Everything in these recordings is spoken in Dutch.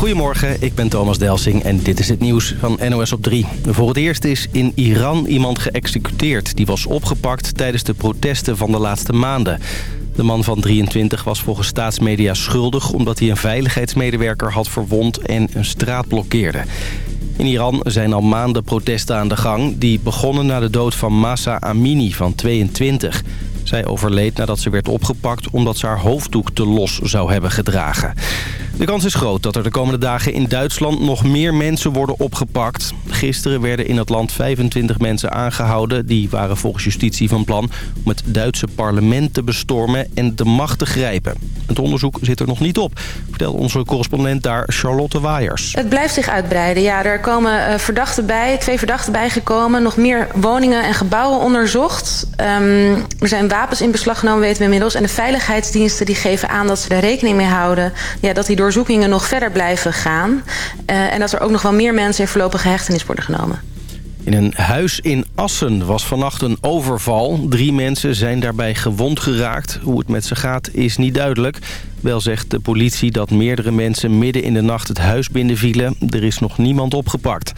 Goedemorgen, ik ben Thomas Delsing en dit is het nieuws van NOS op 3. Voor het eerst is in Iran iemand geëxecuteerd. Die was opgepakt tijdens de protesten van de laatste maanden. De man van 23 was volgens staatsmedia schuldig... omdat hij een veiligheidsmedewerker had verwond en een straat blokkeerde. In Iran zijn al maanden protesten aan de gang... die begonnen na de dood van Masa Amini van 22... Zij overleed nadat ze werd opgepakt omdat ze haar hoofddoek te los zou hebben gedragen. De kans is groot dat er de komende dagen in Duitsland nog meer mensen worden opgepakt. Gisteren werden in het land 25 mensen aangehouden. Die waren volgens justitie van plan om het Duitse parlement te bestormen en de macht te grijpen. Het onderzoek zit er nog niet op, vertelt onze correspondent daar Charlotte Waaiers. Het blijft zich uitbreiden. Ja, er komen uh, verdachten bij, twee verdachten bijgekomen. Nog meer woningen en gebouwen onderzocht. Um, er zijn wapens in beslag genomen, weten we inmiddels. En de veiligheidsdiensten die geven aan dat ze er rekening mee houden... Ja, dat die doorzoekingen nog verder blijven gaan. Uh, en dat er ook nog wel meer mensen in voorlopige hechtenis worden genomen. In een huis in Assen was vannacht een overval. Drie mensen zijn daarbij gewond geraakt. Hoe het met ze gaat is niet duidelijk. Wel zegt de politie dat meerdere mensen midden in de nacht het huis binnenvielen. Er is nog niemand opgepakt.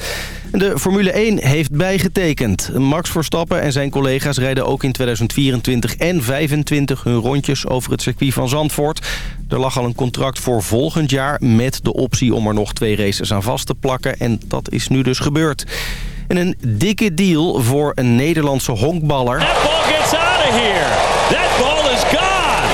De Formule 1 heeft bijgetekend. Max Verstappen en zijn collega's rijden ook in 2024 en 2025 hun rondjes over het circuit van Zandvoort. Er lag al een contract voor volgend jaar met de optie om er nog twee races aan vast te plakken. En dat is nu dus gebeurd. En een dikke deal voor een Nederlandse honkballer. That ball gets out of here. That ball is gone.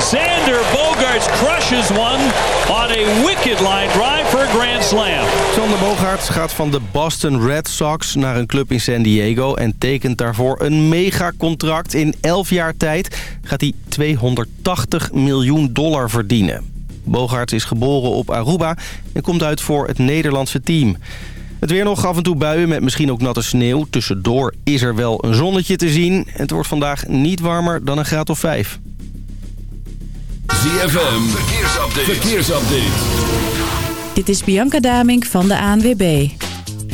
Sander Bogarts crushes one on a wicked line drive for a grand slam. Sander Bogaerts gaat van de Boston Red Sox naar een club in San Diego... en tekent daarvoor een megacontract. In 11 jaar tijd gaat hij 280 miljoen dollar verdienen. Bogaerts is geboren op Aruba en komt uit voor het Nederlandse team. Het weer nog af en toe buien met misschien ook natte sneeuw. Tussendoor is er wel een zonnetje te zien. Het wordt vandaag niet warmer dan een graad of 5. ZFM, verkeersupdate. verkeersupdate. Dit is Bianca Damink van de ANWB.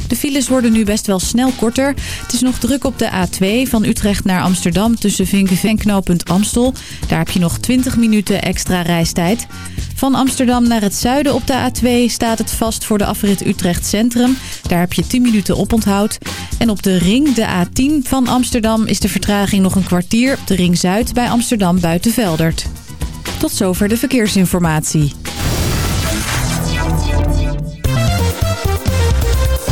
De files worden nu best wel snel korter. Het is nog druk op de A2 van Utrecht naar Amsterdam tussen Vinkenveen en knooppunt Amstel. Daar heb je nog 20 minuten extra reistijd. Van Amsterdam naar het zuiden op de A2 staat het vast voor de afrit Utrecht Centrum. Daar heb je 10 minuten oponthoud. En op de ring, de A10 van Amsterdam, is de vertraging nog een kwartier op de ring Zuid bij Amsterdam Buitenveldert. Tot zover de verkeersinformatie.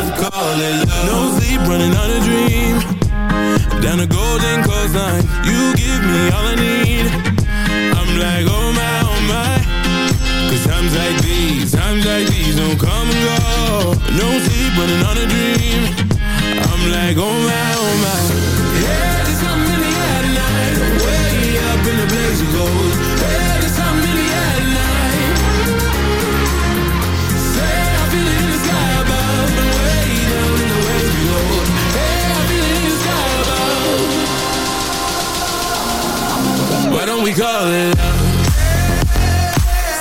No sleep, running on a dream. Down a golden coastline You give me all I need. I'm like, oh my, oh my. Cause times like these, times like these don't come and go. No sleep, running on a dream. I'm like, oh my, oh my. Yeah, there's something in the air tonight Way up in the blaze of gold. Why don't we call it love?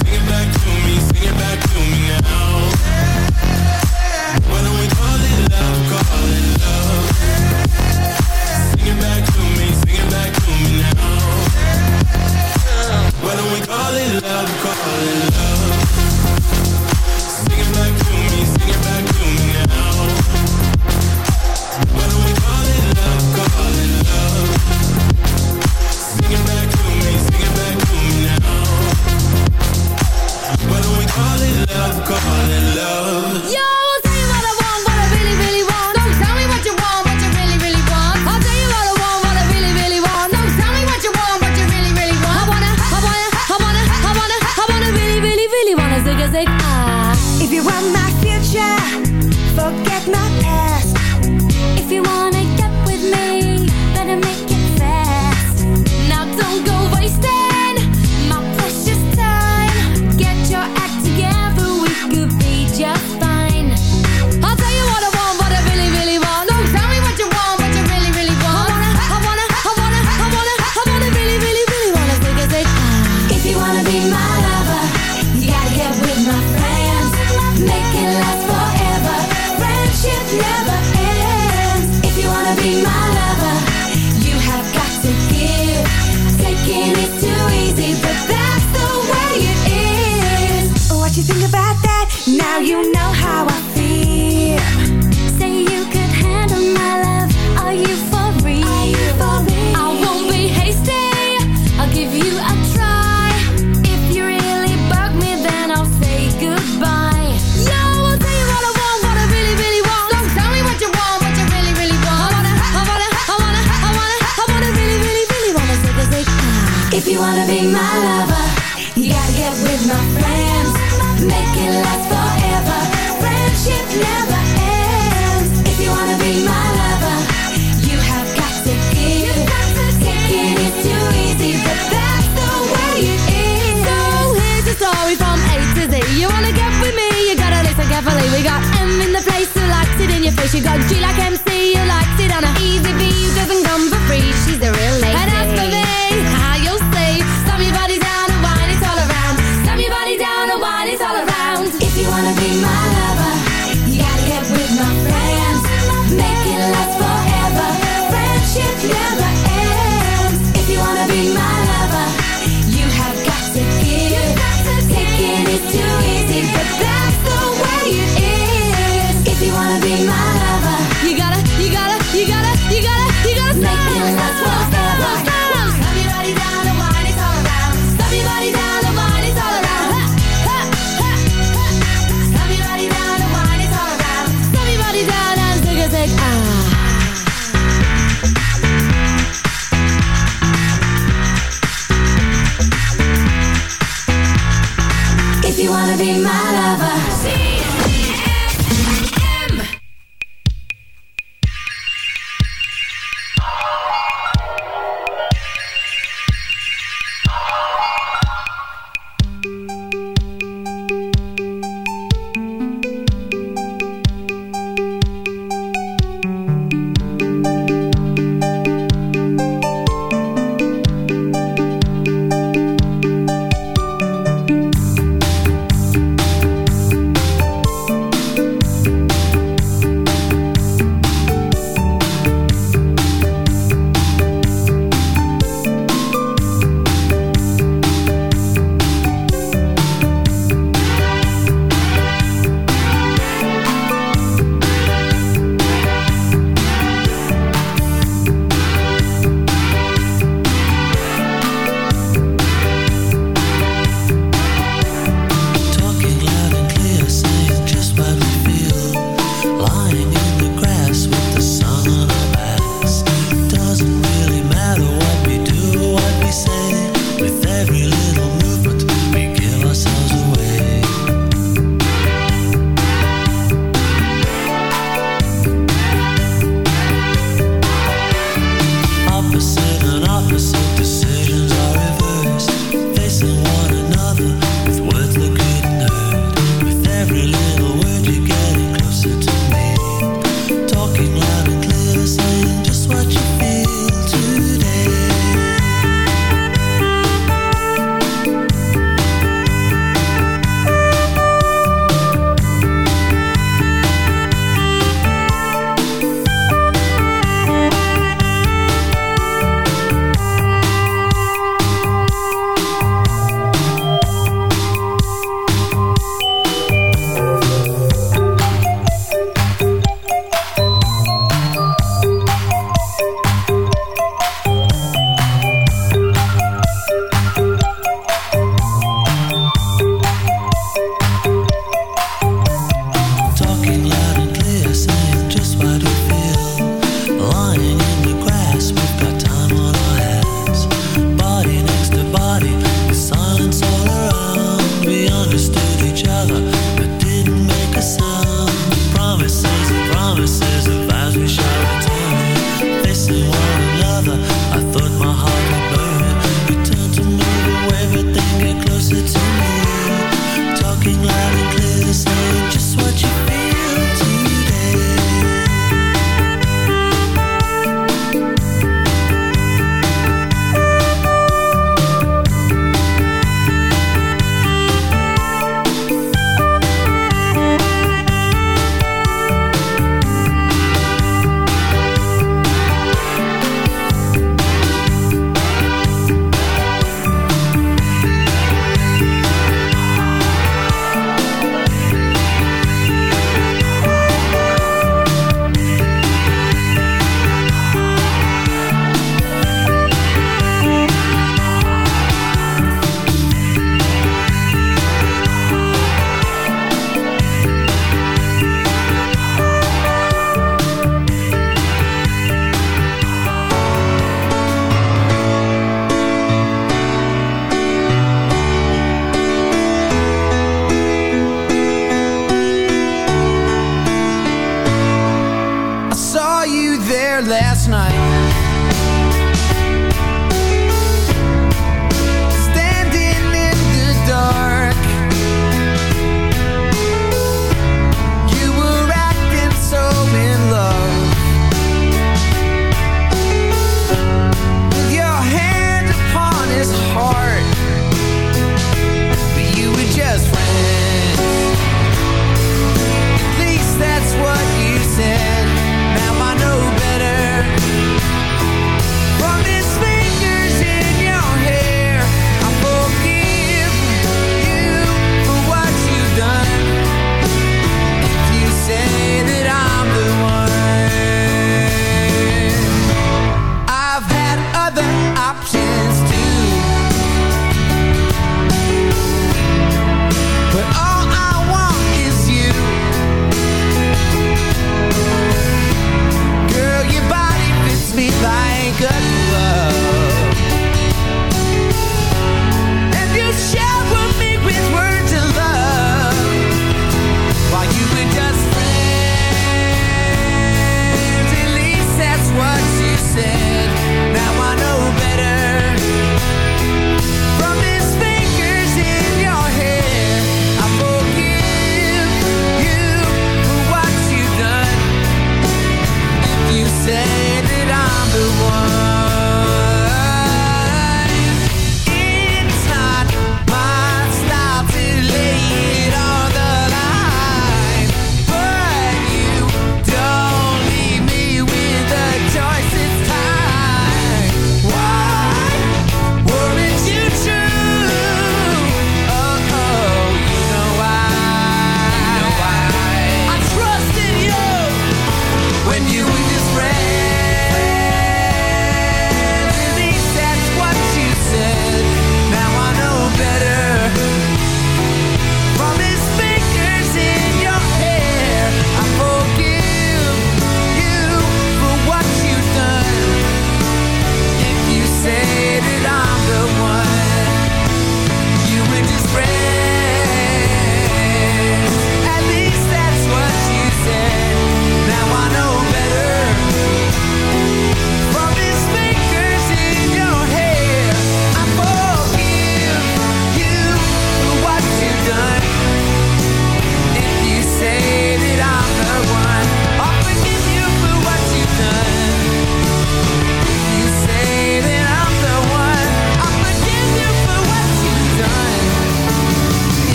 Sing it back to me, sing it back to me now. Why don't we call it love, call it love? Sing it back to me, sing it back to me now. Why don't we call it love, call it love?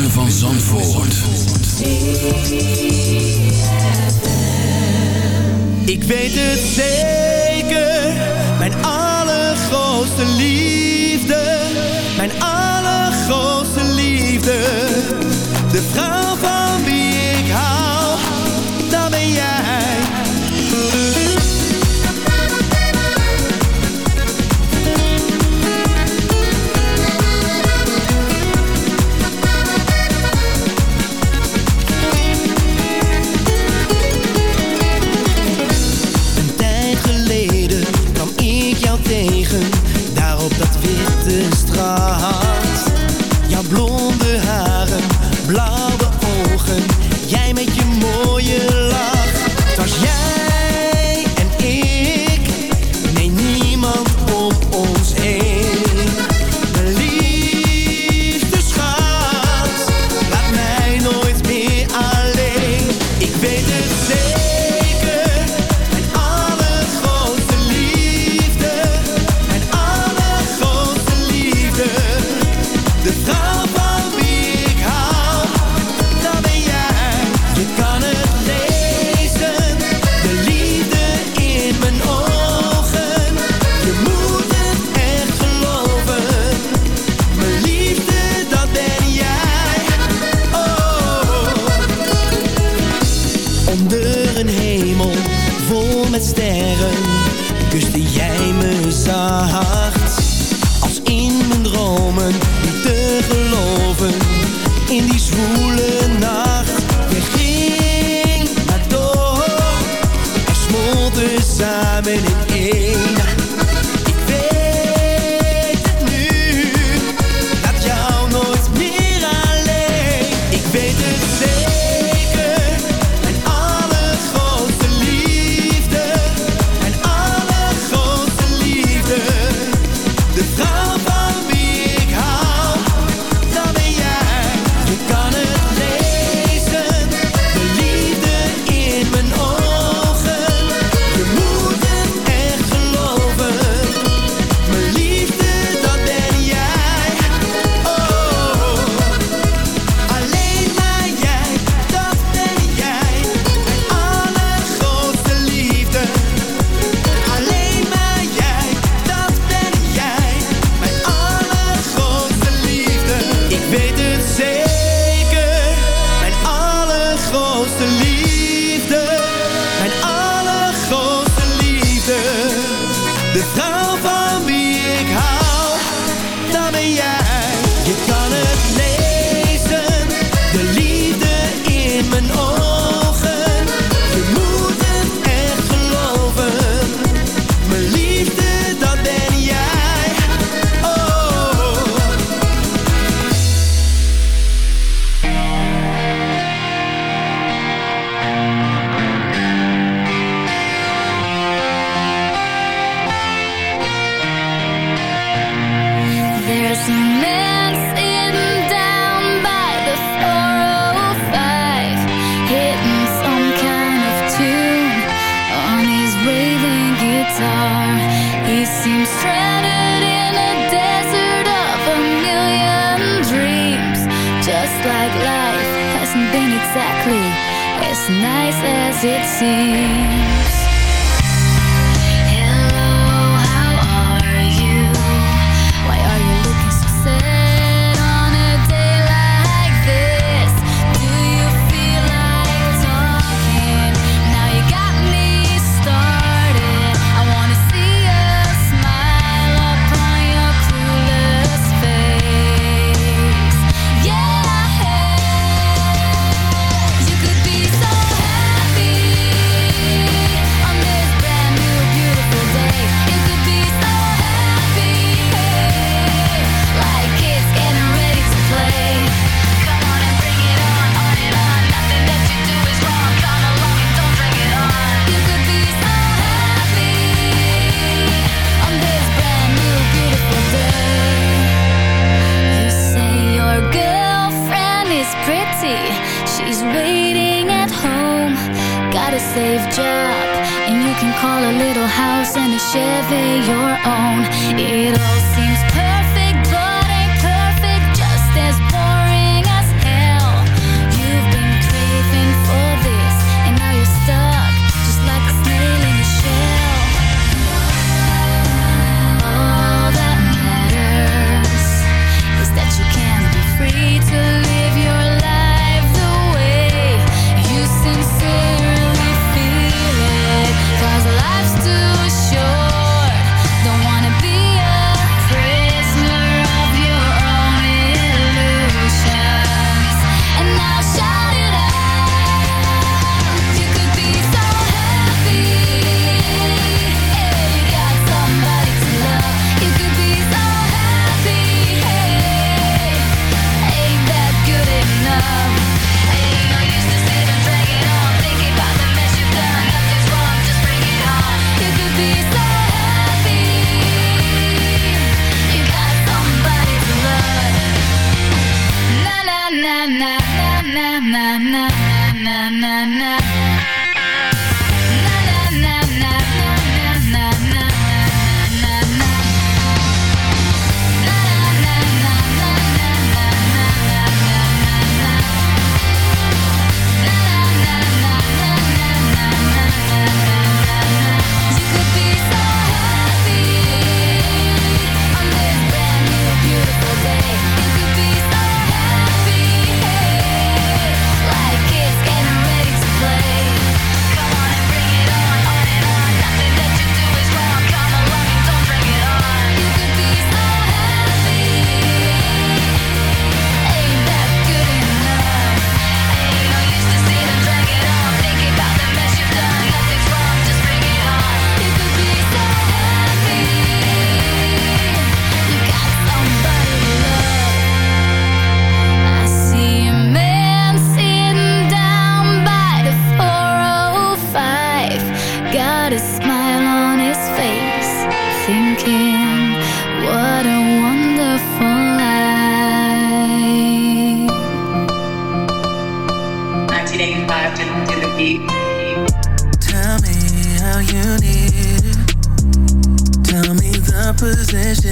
van Zandvoort. Ik weet het zeker, mijn allergrootste liefde, mijn allergrootste liefde, de vrouw van samen in één. like life hasn't been exactly as nice as it seems.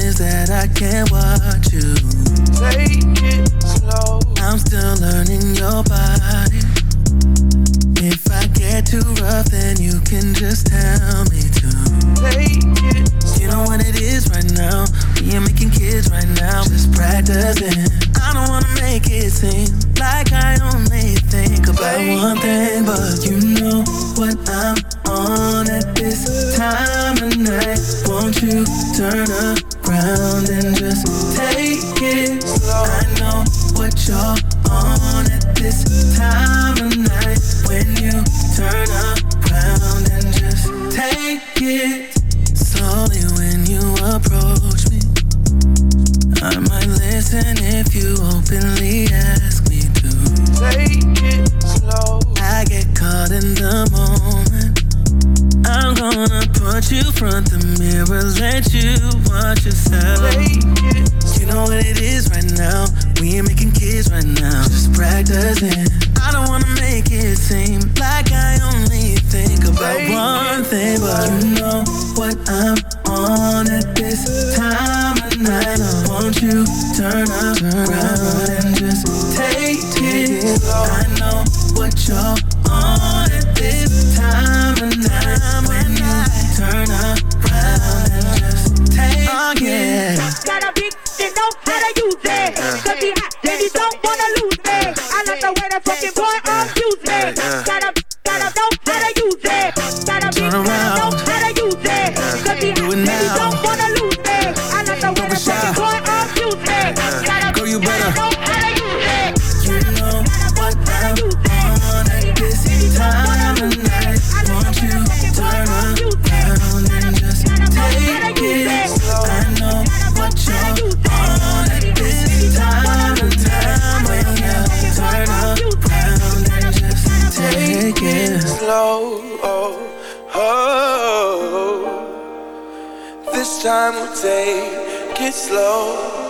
Positions that I can't watch you. Take it slow. I'm still learning your body. If I get too rough, then you can just tell me to. Take it You know what it is right now. We ain't making kids right now. Just practicing. I don't wanna make it seem like I only think about one thing, but you know what I'm on at this time of night. Won't you turn around and just take it slow? I know what you're on at this time of night. When you turn around and just take it slowly when you approach me. I might listen if you openly ask me to. Take it slow. I get caught in the moment. I'm gonna put you front the mirror, let you watch yourself. You know what it is right now. We ain't making kids right now. Just practicing. I don't wanna make it seem like I only think about one thing, but you know what I'm on at this time of night. I want you turn around and just take it. I know what you're take it slow.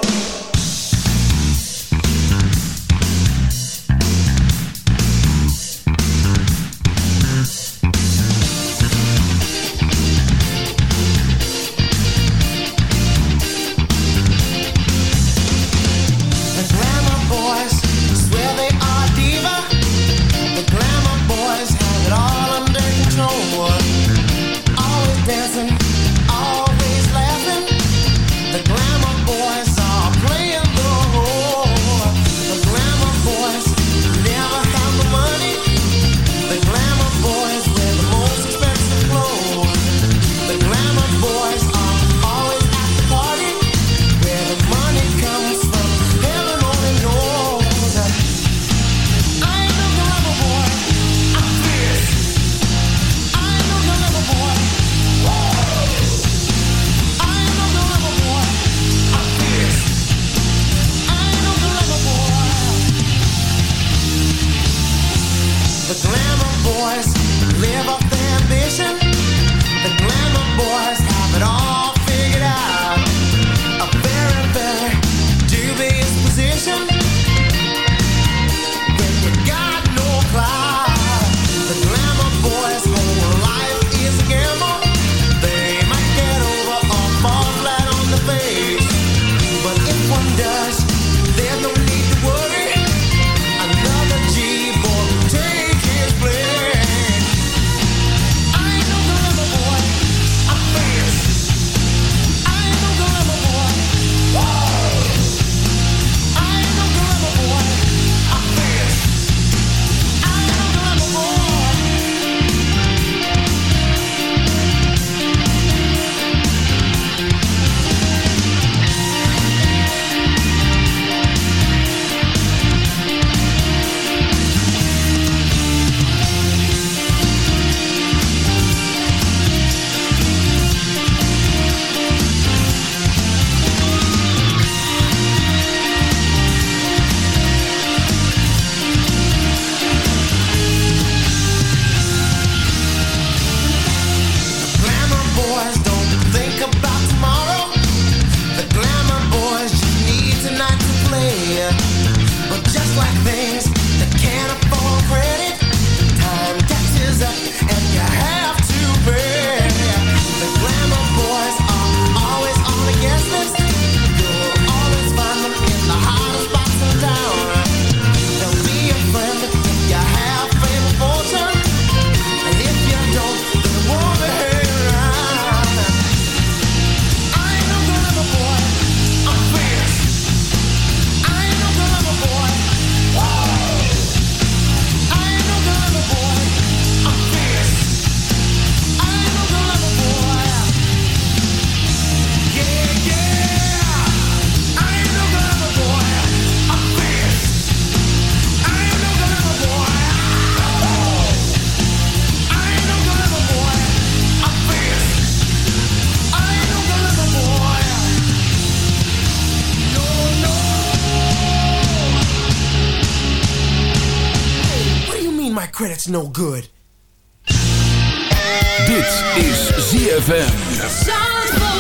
No good. Dit is ZFM.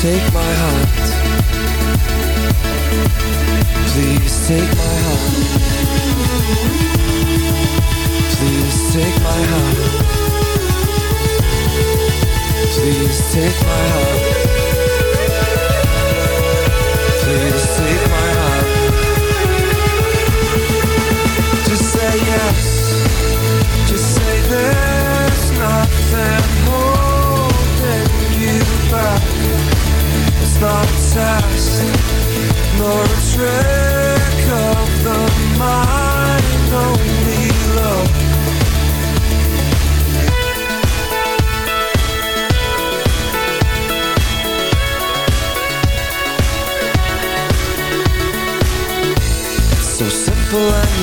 Take my hand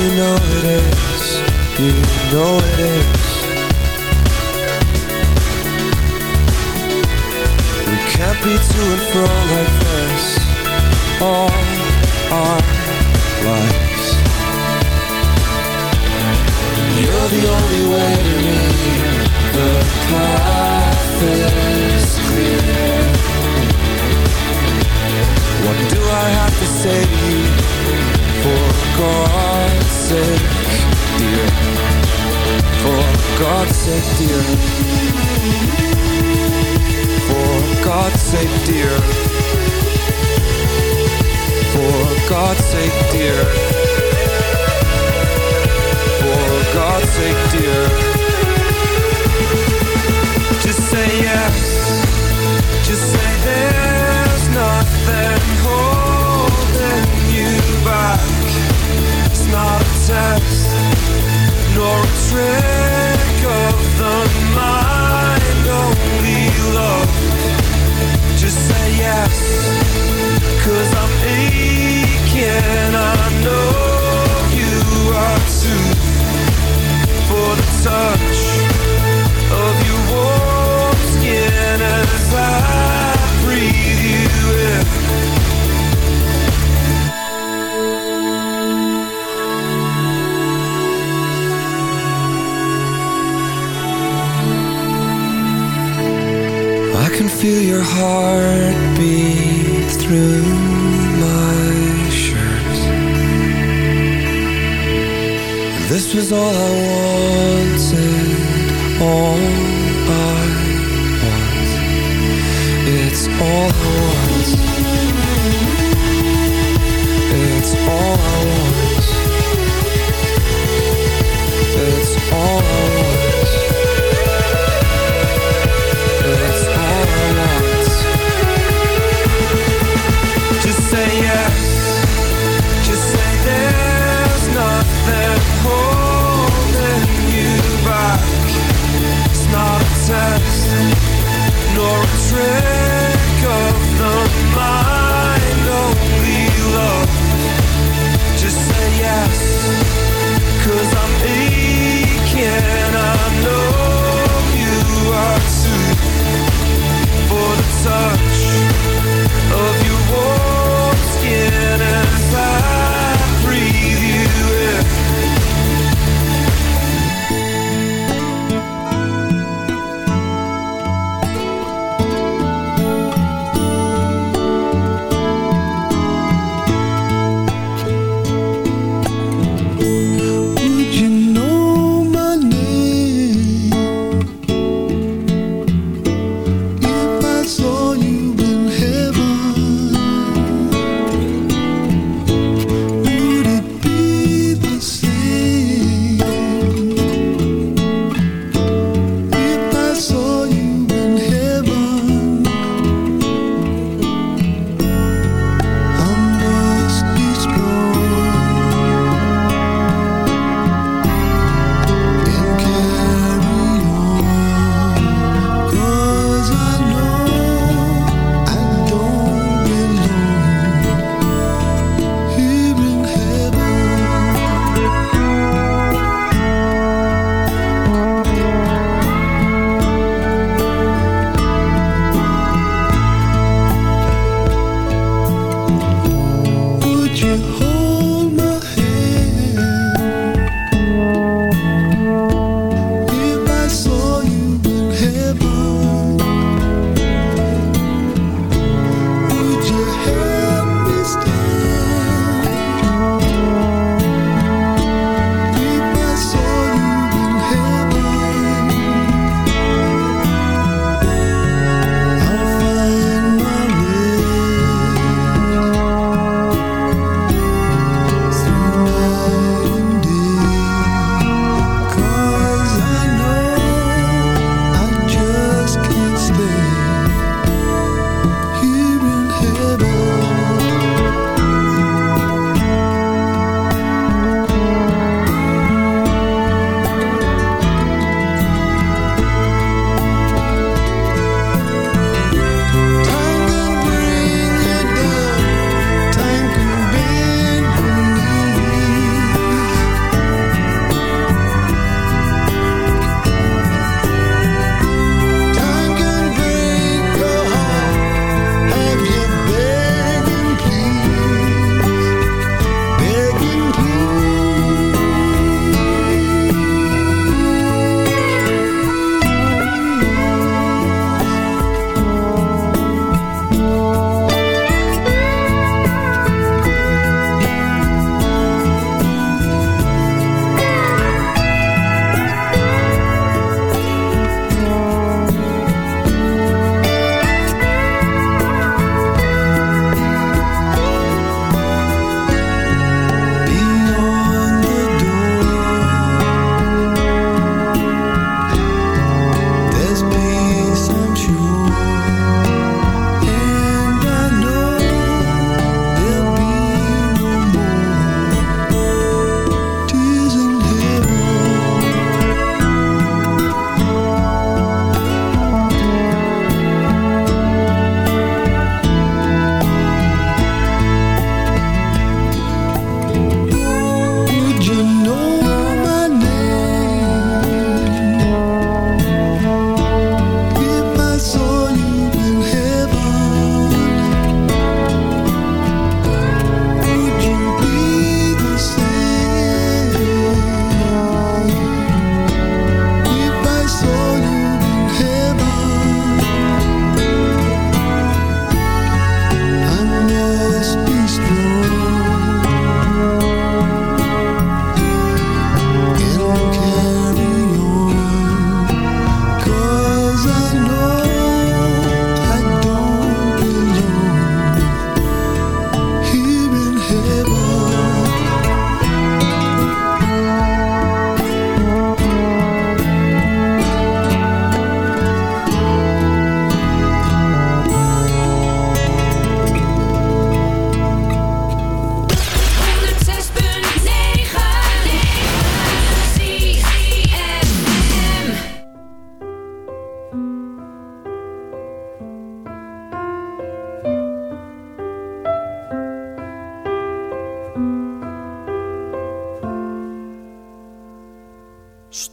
you know it is, you know it is. We can't be to and fro like this all our lives. You're the only way to me. The path is clear. What do I have to say to you? For God's sake, dear. For God's sake, dear. For God's sake, dear. For God's sake, dear. For God's sake, dear. Just say yes. Just say there's touch of your warm skin as I feel your heartbeat through my shirt. This was all I wanted, all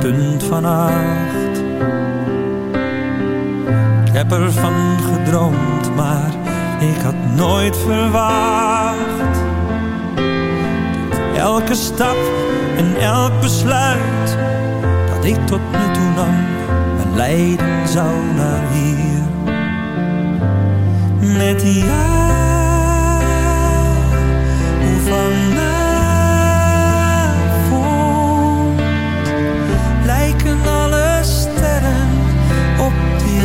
punt van acht. Ik heb ervan gedroomd, maar ik had nooit verwacht. Elke stap en elk besluit dat ik tot nu toe nam, mijn lijden zou naar hier. Met jou, hoe vandaag.